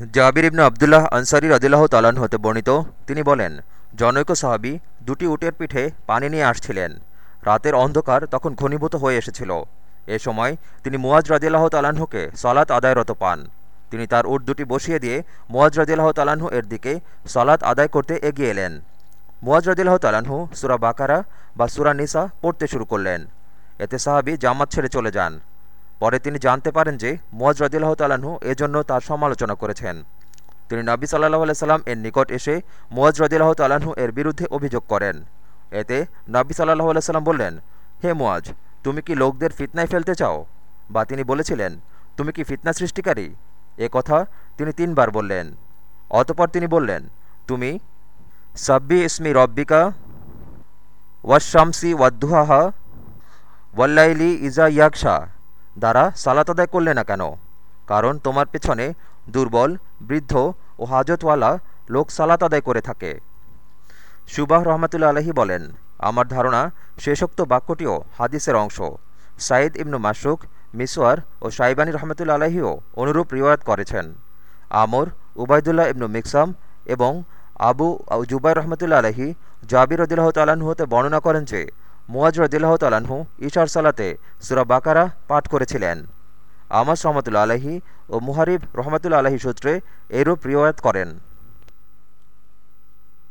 জাবির ইবনু আবদুল্লাহ আনসারি রদিল্লাহ তালান হতে বর্ণিত, তিনি বলেন, জনৈক সাহাবি দুটি উটের পিঠে পানি নিয়ে আসছিলেন। রাতের অন্ধকার তখন ঘনীভূত হয়ে এসেছিল। এ সময় তিনি মুয়াজ রদিল্লাহ তালাহুকে সলাৎ আদায়রত পান। তিনি তার উট দুটি বসিয়ে দিয়ে মুয়াজ রদিল্লাহ তালাহু এর দিকে সলাৎ আদায় করতে এগিয়ে এলেন। মুয়াজ রদিল্লাহ তালাহু সুরা বাকারা বা সুরা নিসা পড়তে শুরু করলেন। এতে সাহাবি জামাত ছেড়ে চলে যান। পরে তিনি জানতে পারেন যে মুয়াজ রদিল্লাহ তালাহু এজন্য তার সমালোচনা করেছেন। তিনি নবী সাল্লাহ সাল্লাম এর নিকট এসে মুয়াজ রদিল্লাহ তালাহু এর বিরুদ্ধে অভিযোগ করেন। এতে নবী সাল্লাহ সাল্লাম বললেন, হে মুয়াজ, তুমি কি লোকদের ফিতনায় ফেলতে চাও? বা তিনি বলেছিলেন, তুমি কি ফিতনা সৃষ্টিকারী? এ কথা তিনি তিনবার বললেন। অতপর তিনি বললেন, তুমি সাব্বি ইসমি রব্বিকা ওয়াশামসি ওয়াদ্দুহাহা ওয়াল্লাইলি ইজা ইয়াকশা দ্বারা সালাত আদায় করলে না কেন? কারণ তোমার পেছনে দুর্বল, বৃদ্ধ ও হাজতওয়ালা লোক সালাত আদায় করে থাকে। সুবাহ রহমতুল্লা আলহী বলেন, আমার ধারণা শেষোক্ত বাক্যটিও হাদিসের অংশ। সাইদ ইবনু মাসুক মিসওয়ার ও সাইবানী রহমতুল্লা আলহীও অনুরূপ রিওয়ায়ত করেছেন। আমর, উবায়দুল্লাহ ইবনু মিকসাম এবং আবু জুবাই রহমতুল্লা আলহী জাবির রদিল্লাহ তালাহু হতে বর্ণনা করেন যে মুয়াজ রদিল্লাহ তালাহু ঈশার সালাতে সুরা বাকারা পাঠ করেছিলেন। আমাস রহমতুল্লা আলহী ও মুহারিব রহমতুল্লা আলহী সূত্রে এরূপ রিওয়ায়ত করেন।